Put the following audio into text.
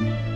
Música